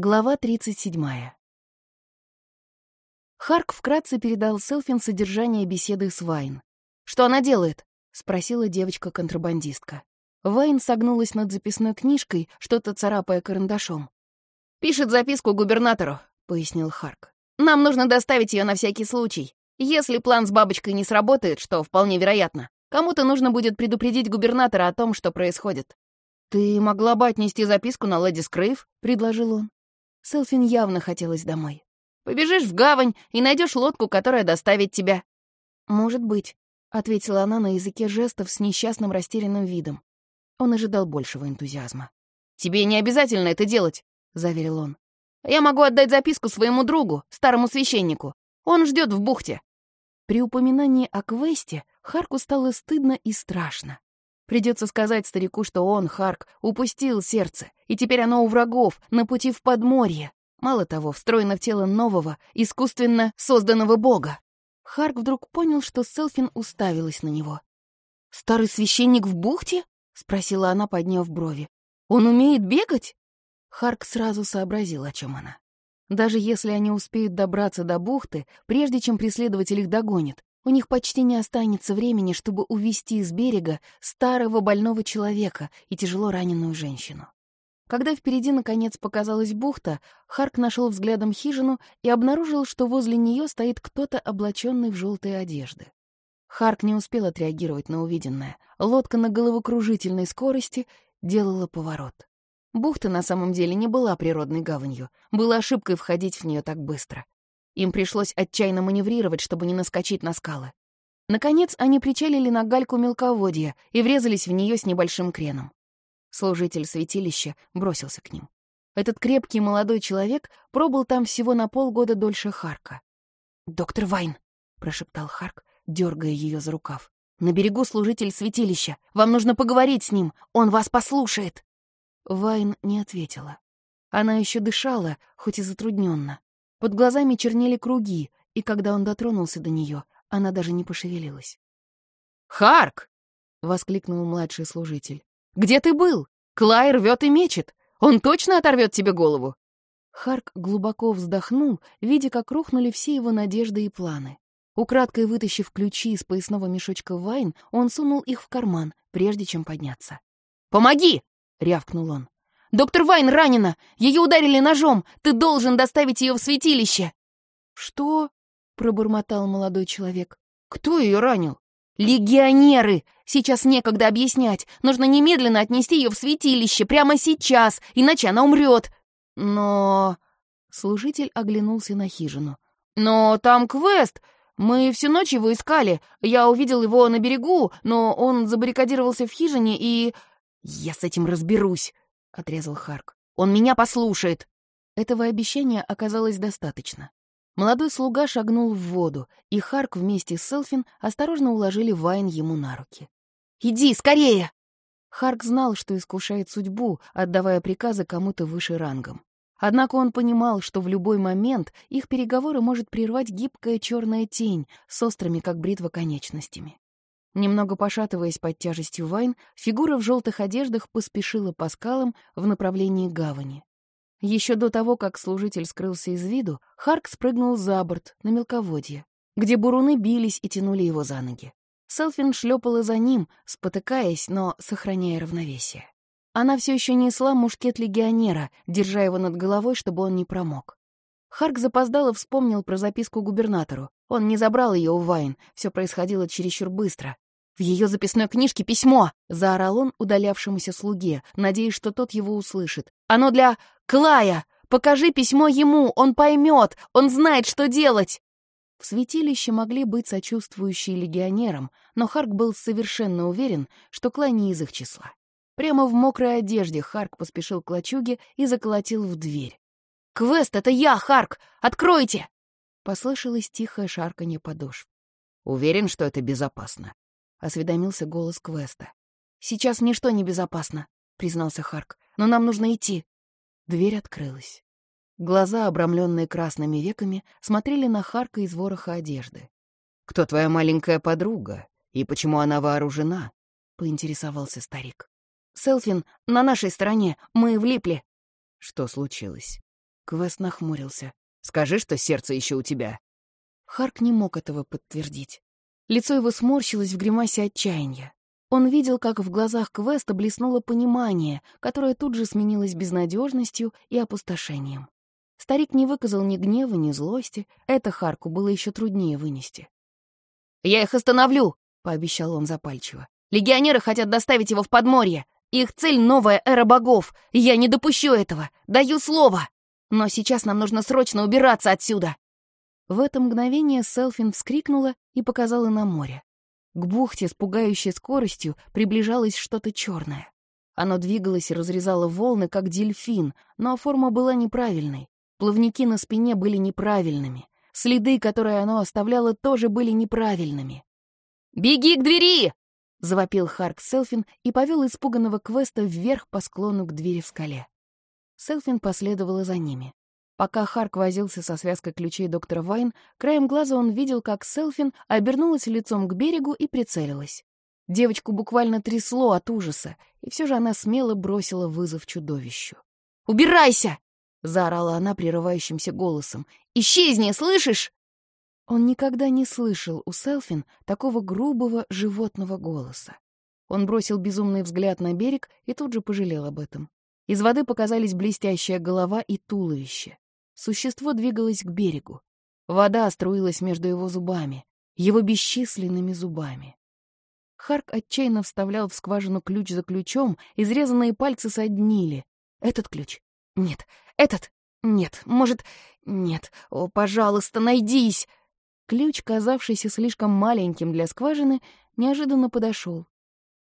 Глава 37. Харк вкратце передал Селфин содержание беседы с Вайн. «Что она делает?» — спросила девочка-контрабандистка. Вайн согнулась над записной книжкой, что-то царапая карандашом. «Пишет записку губернатору», — пояснил Харк. «Нам нужно доставить ее на всякий случай. Если план с бабочкой не сработает, что вполне вероятно, кому-то нужно будет предупредить губернатора о том, что происходит». «Ты могла бы отнести записку на леди Скрейв?» — предложил он. Селфин явно хотелось домой. «Побежишь в гавань и найдешь лодку, которая доставит тебя». «Может быть», — ответила она на языке жестов с несчастным растерянным видом. Он ожидал большего энтузиазма. «Тебе не обязательно это делать», — заверил он. «Я могу отдать записку своему другу, старому священнику. Он ждет в бухте». При упоминании о квесте Харку стало стыдно и страшно. Придется сказать старику, что он, Харк, упустил сердце, и теперь оно у врагов, на пути в подморье. Мало того, встроено в тело нового, искусственно созданного бога. Харк вдруг понял, что Селфин уставилась на него. «Старый священник в бухте?» — спросила она, подняв брови. «Он умеет бегать?» Харк сразу сообразил, о чем она. Даже если они успеют добраться до бухты, прежде чем преследователь их догонит, у них почти не останется времени, чтобы увести с берега старого больного человека и тяжело раненую женщину. Когда впереди наконец показалась бухта, Харк нашел взглядом хижину и обнаружил, что возле нее стоит кто-то, облаченный в желтые одежды. Харк не успел отреагировать на увиденное. Лодка на головокружительной скорости делала поворот. Бухта на самом деле не была природной гаванью. Было ошибкой входить в нее так быстро. Им пришлось отчаянно маневрировать, чтобы не наскочить на скалы. Наконец, они причалили на гальку мелководья и врезались в нее с небольшим креном. Служитель святилища бросился к ним. Этот крепкий молодой человек пробыл там всего на полгода дольше Харка. «Доктор Вайн», — прошептал Харк, дергая ее за рукав. «На берегу служитель святилища. Вам нужно поговорить с ним. Он вас послушает». Вайн не ответила. Она еще дышала, хоть и затрудненно. Под глазами чернели круги, и когда он дотронулся до нее, она даже не пошевелилась. «Харк!» — воскликнул младший служитель. «Где ты был? Клай рвет и мечет. Он точно оторвет тебе голову?» Харк глубоко вздохнул, видя, как рухнули все его надежды и планы. Украдкой вытащив ключи из поясного мешочка Вайн, он сунул их в карман, прежде чем подняться. «Помоги!» — рявкнул он. Доктор Вайн ранена! Ее ударили ножом! Ты должен доставить ее в святилище!» «Что?» — пробормотал молодой человек. «Кто ее ранил?» «Легионеры! Сейчас некогда объяснять. Нужно немедленно отнести ее в святилище, прямо сейчас, иначе она умрет!» «Но...» — служитель оглянулся на хижину. «Но там квест! Мы всю ночь его искали. Я увидел его на берегу, но он забаррикадировался в хижине и...» «Я с этим разберусь!» — отрезал Харк. «Он меня послушает!» Этого обещания оказалось достаточно. Молодой слуга шагнул в воду, и Харк вместе с Селфин осторожно уложили Вайн ему на руки. «Иди, скорее!» Харк знал, что искушает судьбу, отдавая приказы кому-то выше рангом. Однако он понимал, что в любой момент их переговоры может прервать гибкая черная тень с острыми, как бритва, конечностями. Немного пошатываясь под тяжестью Вайн, фигура в желтых одеждах поспешила по скалам в направлении гавани. Еще до того, как служитель скрылся из виду, Харк спрыгнул за борт, на мелководье, где буруны бились и тянули его за ноги. Селфин шлепала за ним, спотыкаясь, но сохраняя равновесие. Она все еще несла мушкет легионера, держа его над головой, чтобы он не промок. Харк запоздало вспомнил про записку губернатору. Он не забрал ее у Вайн, все происходило чересчур быстро. «В ее записной книжке письмо!» — заорал он удалявшемуся слуге, надеясь, что тот его услышит. «Оно для Клая! Покажи письмо ему, он поймет, он знает, что делать!» В святилище могли быть сочувствующие легионерам, но Харк был совершенно уверен, что Клай не из их числа. Прямо в мокрой одежде Харк поспешил к лачуге и заколотил в дверь. «Квест, это я, Харк! Откройте!» Послышалось тихое шарканье подошв. «Уверен, что это безопасно», — осведомился голос Квеста. «Сейчас ничто не безопасно», — признался Харк. «Но нам нужно идти». Дверь открылась. Глаза, обрамленные красными веками, смотрели на Харка из вороха одежды. «Кто твоя маленькая подруга? И почему она вооружена?» — поинтересовался старик. «Селфин на нашей стороне. Мы влипли». «Что случилось?» Квест нахмурился. «Скажи, что сердце еще у тебя». Харк не мог этого подтвердить. Лицо его сморщилось в гримасе отчаяния. Он видел, как в глазах Квеста блеснуло понимание, которое тут же сменилось безнадежностью и опустошением. Старик не выказал ни гнева, ни злости. Это Харку было еще труднее вынести. «Я их остановлю!» — пообещал он запальчиво. «Легионеры хотят доставить его в подморье. Их цель — новая эра богов. Я не допущу этого. Даю слово. Но сейчас нам нужно срочно убираться отсюда!» В это мгновение Селфин вскрикнула и показала на море. К бухте с пугающей скоростью приближалось что-то черное. Оно двигалось и разрезало волны, как дельфин, но форма была неправильной. Плавники на спине были неправильными. Следы, которые оно оставляло, тоже были неправильными. «Беги к двери!» — завопил Харк Селфин и повел испуганного квеста вверх по склону к двери в скале. Селфин последовала за ними. Пока Харк возился со связкой ключей доктора Вайн, краем глаза он видел, как Селфин обернулась лицом к берегу и прицелилась. Девочку буквально трясло от ужаса, и все же она смело бросила вызов чудовищу. «Убирайся!» — заорала она прерывающимся голосом. «Исчезни, слышишь?» Он никогда не слышал у Селфин такого грубого животного голоса. Он бросил безумный взгляд на берег и тут же пожалел об этом. Из воды показались блестящая голова и туловище. Существо двигалось к берегу. Вода струилась между его зубами, его бесчисленными зубами. Харк отчаянно вставлял в скважину ключ за ключом, изрезанные пальцы соднили. Этот ключ? Нет. Этот? Нет. Может... Нет. О, пожалуйста, найдись! Ключ, казавшийся слишком маленьким для скважины, неожиданно подошел.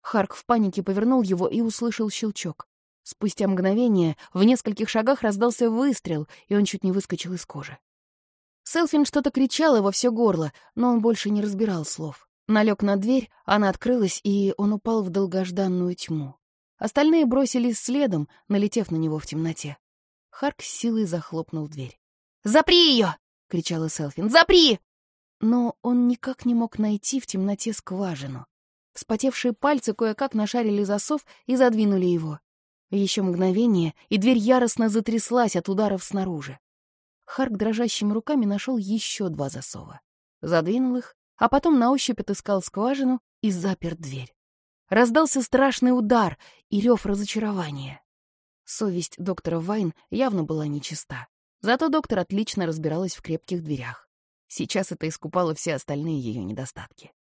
Харк в панике повернул его и услышал щелчок. Спустя мгновение в нескольких шагах раздался выстрел, и он чуть не выскочил из кожи. Селфин что-то кричала во все горло, но он больше не разбирал слов. Налег на дверь, она открылась, и он упал в долгожданную тьму. Остальные бросились следом, налетев на него в темноте. Харк с силой захлопнул дверь. «Запри ее!» — кричала Селфин. «Запри!» Но он никак не мог найти в темноте скважину. Вспотевшие пальцы кое-как нашарили засов и задвинули его. Еще мгновение, и дверь яростно затряслась от ударов снаружи. Харк дрожащими руками нашел еще два засова. Задвинул их, а потом на ощупь отыскал скважину и запер дверь. Раздался страшный удар и рев разочарования. Совесть доктора Вайн явно была нечиста. Зато доктор отлично разбиралась в крепких дверях. Сейчас это искупало все остальные ее недостатки.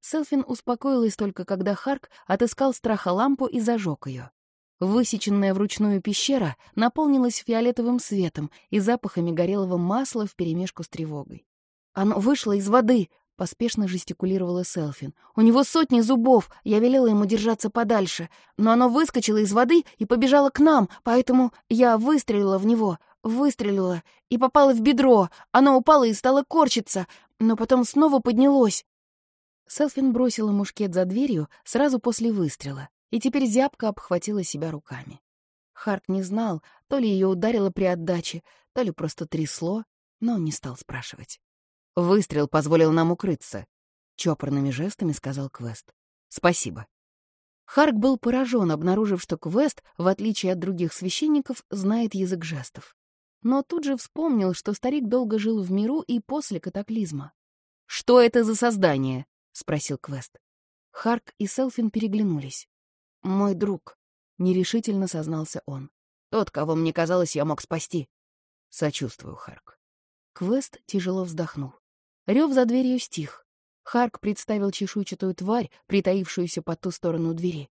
Селфин успокоилась только, когда Харк отыскал страхолампу и зажег ее. Высеченная вручную пещера наполнилась фиолетовым светом и запахами горелого масла вперемешку с тревогой. «Оно вышло из воды!» — поспешно жестикулировала Селфин. «У него сотни зубов, я велела ему держаться подальше, но оно выскочило из воды и побежало к нам, поэтому я выстрелила в него, выстрелила и попала в бедро. Оно упало и стало корчиться, но потом снова поднялось». Селфин бросила мушкет за дверью сразу после выстрела и теперь зябко обхватила себя руками. Харк не знал, то ли ее ударило при отдаче, то ли просто трясло, но не стал спрашивать. «Выстрел позволил нам укрыться», — чопорными жестами сказал Квест. «Спасибо». Харк был поражен, обнаружив, что Квест, в отличие от других священников, знает язык жестов. Но тут же вспомнил, что старик долго жил в миру и после катаклизма. «Что это за создание?» — спросил Квест. Харк и Селфин переглянулись. «Мой друг», — нерешительно сознался он. «Тот, кого мне казалось, я мог спасти». «Сочувствую, Харк». Квест тяжело вздохнул. Рев за дверью стих. Харк представил чешуйчатую тварь, притаившуюся по ту сторону двери.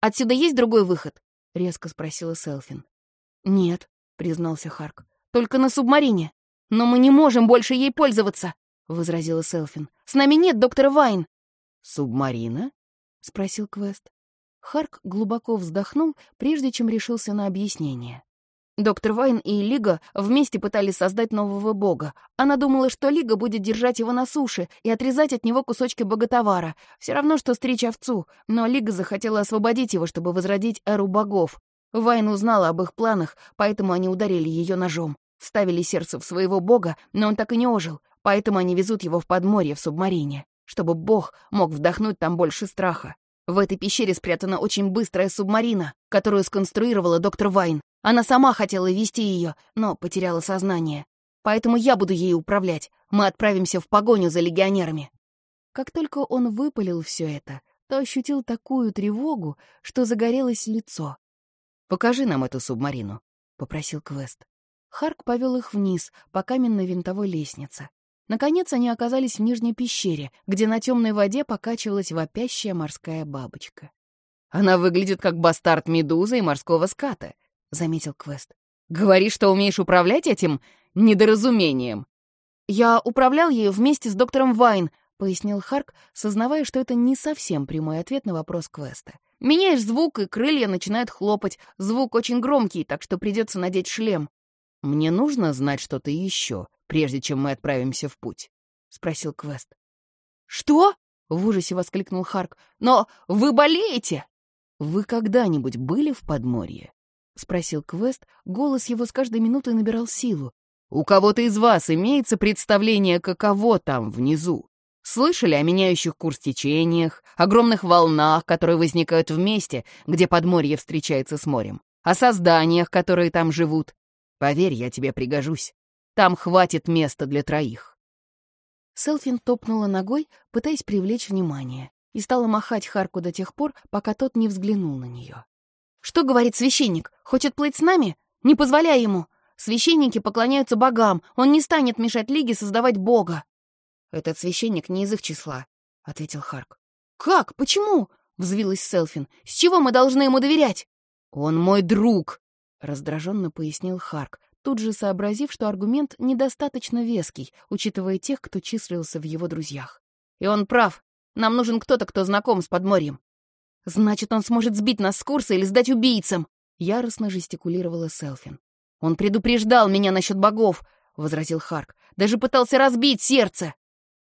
«Отсюда есть другой выход?» — резко спросила Селфин. «Нет», — признался Харк. «Только на субмарине». «Но мы не можем больше ей пользоваться», — возразила Селфин. «С нами нет доктора Вайн». «Субмарина?» — спросил Квест. Харк глубоко вздохнул, прежде чем решился на объяснение. Доктор Вайн и Лига вместе пытались создать нового бога. Она думала, что Лига будет держать его на суше и отрезать от него кусочки боготовара. Все равно, что стричь овцу. Но Лига захотела освободить его, чтобы возродить эру богов. Вайн узнала об их планах, поэтому они ударили ее ножом. Вставили сердце в своего бога, но он так и не ожил. Поэтому они везут его в подморье в субмарине, чтобы бог мог вдохнуть там больше страха. В этой пещере спрятана очень быстрая субмарина, которую сконструировала доктор Вайн. Она сама хотела вести ее, но потеряла сознание. Поэтому я буду ей управлять. Мы отправимся в погоню за легионерами». Как только он выпалил все это, то ощутил такую тревогу, что загорелось лицо. «Покажи нам эту субмарину», — попросил Квест. Харк повел их вниз по каменной винтовой лестнице. Наконец они оказались в нижней пещере, где на темной воде покачивалась вопящая морская бабочка. «Она выглядит как бастард медузы и морского ската», — заметил Квест. «Говори, что умеешь управлять этим недоразумением». «Я управлял ею вместе с доктором Вайн», — пояснил Харк, сознавая, что это не совсем прямой ответ на вопрос Квеста. «Меняешь звук, и крылья начинают хлопать. Звук очень громкий, так что придется надеть шлем». «Мне нужно знать что-то еще, прежде чем мы отправимся в путь?» — спросил Квест. «Что?» — в ужасе воскликнул Харк. «Но вы болеете!» «Вы когда-нибудь были в Подморье?» — спросил Квест. Голос его с каждой минутой набирал силу. «У кого-то из вас имеется представление, каково там внизу? Слышали о меняющих курс течениях, огромных волнах, которые возникают в месте, где Подморье встречается с морем, о созданиях, которые там живут? Поверь, я тебе пригожусь. Там хватит места для троих». Селфин топнула ногой, пытаясь привлечь внимание, и стала махать Харку до тех пор, пока тот не взглянул на нее. «Что говорит священник? Хочет плыть с нами? Не позволяй ему! Священники поклоняются богам, он не станет мешать Лиге создавать бога!» «Этот священник не из их числа», — ответил Харк. «Как? Почему?» — взвилась Селфин. «С чего мы должны ему доверять?» «Он мой друг!» — раздраженно пояснил Харк, тут же сообразив, что аргумент недостаточно веский, учитывая тех, кто числился в его друзьях. «И он прав. Нам нужен кто-то, кто знаком с подморьем». «Значит, он сможет сбить нас с курса или сдать убийцам!» — яростно жестикулировала Селфин. «Он предупреждал меня насчет богов!» — возразил Харк. «Даже пытался разбить сердце!»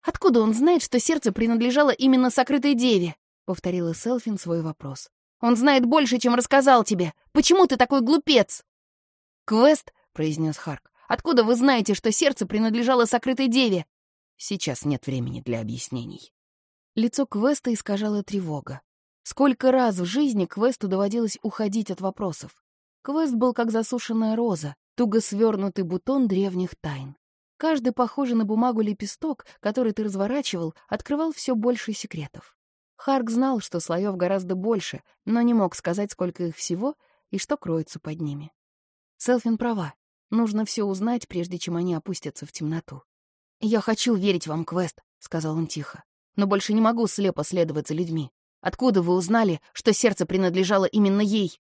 «Откуда он знает, что сердце принадлежало именно сокрытой деве?» — повторила Селфин свой вопрос. «Он знает больше, чем рассказал тебе. Почему ты такой глупец?» «Квест произнес Харк. «Откуда вы знаете, что сердце принадлежало сокрытой деве?» «Сейчас нет времени для объяснений». Лицо Квеста искажала тревога. Сколько раз в жизни Квесту доводилось уходить от вопросов. Квест был как засушенная роза, туго свернутый бутон древних тайн. Каждый похожий на бумагу лепесток, который ты разворачивал, открывал все больше секретов. Харк знал, что слоев гораздо больше, но не мог сказать, сколько их всего и что кроется под ними. Селфин права. Нужно все узнать, прежде чем они опустятся в темноту. «Я хочу верить вам, Квест», — сказал он тихо. «Но больше не могу слепо следовать за людьми. Откуда вы узнали, что сердце принадлежало именно ей?»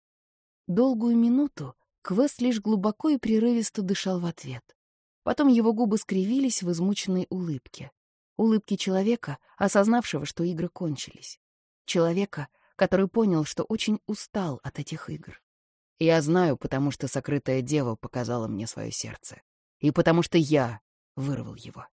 Долгую минуту Квест лишь глубоко и прерывисто дышал в ответ. Потом его губы скривились в измученной улыбке. Улыбке человека, осознавшего, что игры кончились. Человека, который понял, что очень устал от этих игр. Я знаю, потому что сокрытая дева показала мне свое сердце. И потому что я вырвал его.